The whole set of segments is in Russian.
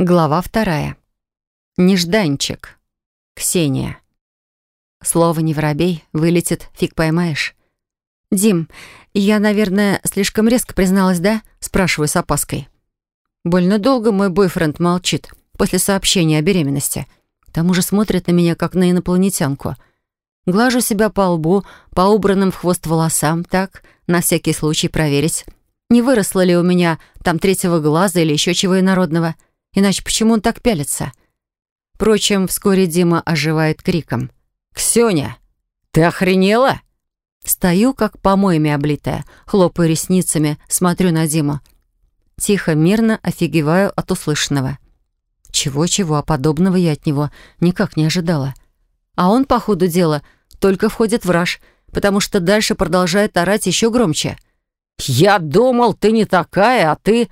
Глава вторая. Нежданчик. Ксения. Слово «не воробей» вылетит, фиг поймаешь. «Дим, я, наверное, слишком резко призналась, да?» Спрашиваю с опаской. Больно долго мой бойфренд молчит после сообщения о беременности. К тому же смотрит на меня, как на инопланетянку. Глажу себя по лбу, по убранным в хвост волосам, так, на всякий случай проверить, не выросло ли у меня там третьего глаза или еще чего инородного. Иначе почему он так пялится? Впрочем, вскоре Дима оживает криком. «Ксюня, ты охренела?» Стою, как помоями облитая, хлопаю ресницами, смотрю на Диму. Тихо, мирно офигеваю от услышанного. Чего-чего, а подобного я от него никак не ожидала. А он, по ходу дела, только входит в раж, потому что дальше продолжает орать еще громче. «Я думал, ты не такая, а ты...»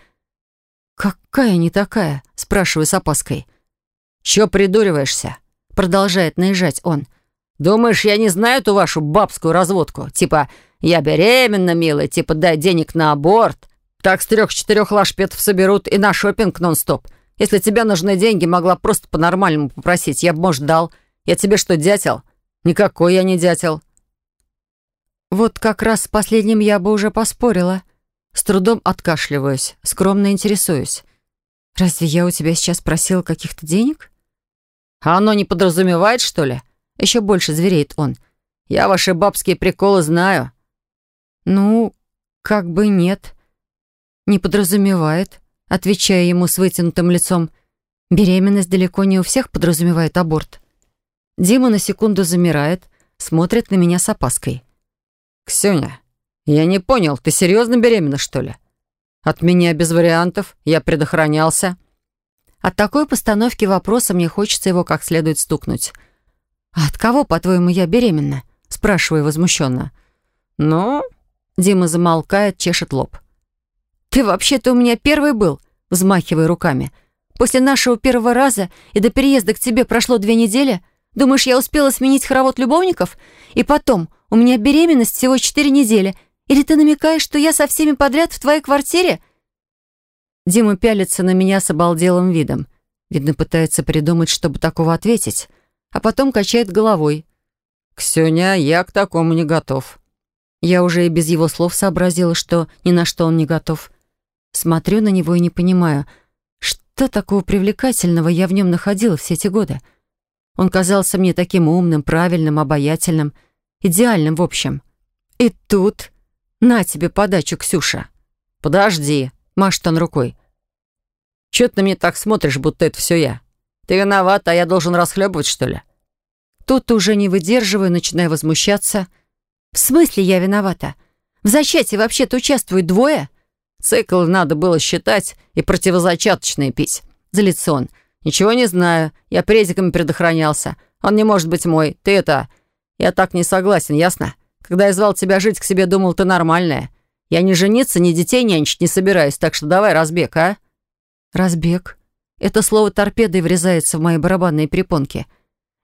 «Какая не такая?» — спрашиваю с опаской. «Чё придуриваешься?» — продолжает наезжать он. «Думаешь, я не знаю эту вашу бабскую разводку? Типа, я беременна, милая, типа, дай денег на аборт. Так с трех-четырех лашпетов соберут и на шопинг нон-стоп. Если тебе нужны деньги, могла просто по-нормальному попросить. Я бы, может, дал. Я тебе что, дятел? Никакой я не дятел». Вот как раз с последним я бы уже поспорила. С трудом откашливаюсь, скромно интересуюсь. «Разве я у тебя сейчас просила каких-то денег?» «А оно не подразумевает, что ли?» Еще больше звереет он. «Я ваши бабские приколы знаю». «Ну, как бы нет. Не подразумевает», отвечая ему с вытянутым лицом. «Беременность далеко не у всех подразумевает аборт». Дима на секунду замирает, смотрит на меня с опаской. «Ксюня, «Я не понял, ты серьезно беременна, что ли?» «От меня без вариантов, я предохранялся». От такой постановки вопроса мне хочется его как следует стукнуть. «А от кого, по-твоему, я беременна?» спрашиваю возмущенно. «Ну?» Дима замолкает, чешет лоб. «Ты вообще-то у меня первый был», взмахивая руками. «После нашего первого раза и до переезда к тебе прошло две недели. Думаешь, я успела сменить хоровод любовников? И потом, у меня беременность всего четыре недели, или ты намекаешь, что я со всеми подряд в твоей квартире?» Дима пялится на меня с обалделым видом. Видно, пытается придумать, чтобы такого ответить, а потом качает головой. «Ксюня, я к такому не готов». Я уже и без его слов сообразила, что ни на что он не готов. Смотрю на него и не понимаю, что такого привлекательного я в нем находила все эти годы. Он казался мне таким умным, правильным, обаятельным, идеальным в общем. И тут «На тебе подачу, Ксюша». «Подожди», — машет он рукой. «Чё ты на меня так смотришь, будто это все я? Ты виноват, а я должен расхлебывать, что ли?» Тут уже не выдерживаю, начинаю возмущаться. «В смысле я виновата? В зачатии вообще-то участвуют двое?» «Цикл надо было считать и противозачаточные пить», — залится он. «Ничего не знаю. Я презиками предохранялся. Он не может быть мой. Ты это... Я так не согласен, ясно?» Когда я звал тебя жить к себе, думал, ты нормальная. Я ни жениться, ни детей нянчить не собираюсь, так что давай разбег, а?» «Разбег?» Это слово торпедой врезается в мои барабанные перепонки.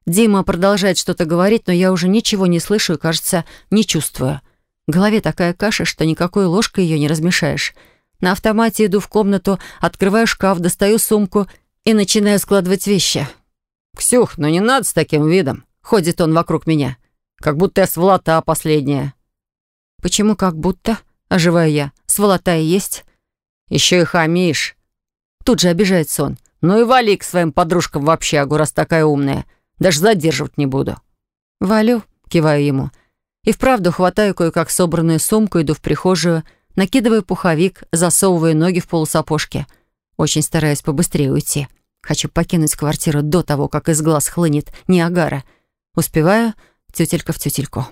Дима продолжает что-то говорить, но я уже ничего не слышу и, кажется, не чувствую. В голове такая каша, что никакой ложкой ее не размешаешь. На автомате иду в комнату, открываю шкаф, достаю сумку и начинаю складывать вещи. «Ксюх, ну не надо с таким видом!» Ходит он вокруг меня. Как будто я сволота последняя». «Почему как будто?» — оживаю я. «Сволота и есть». «Еще и хамишь». Тут же обижается он. «Ну и вали к своим подружкам в общагу, раз такая умная. Даже задерживать не буду». «Валю», — киваю ему. И вправду хватаю кое-как собранную сумку, иду в прихожую, накидываю пуховик, засовываю ноги в полусапожки. Очень стараюсь побыстрее уйти. Хочу покинуть квартиру до того, как из глаз хлынет Ниагара. Успеваю тютелька в тютельку.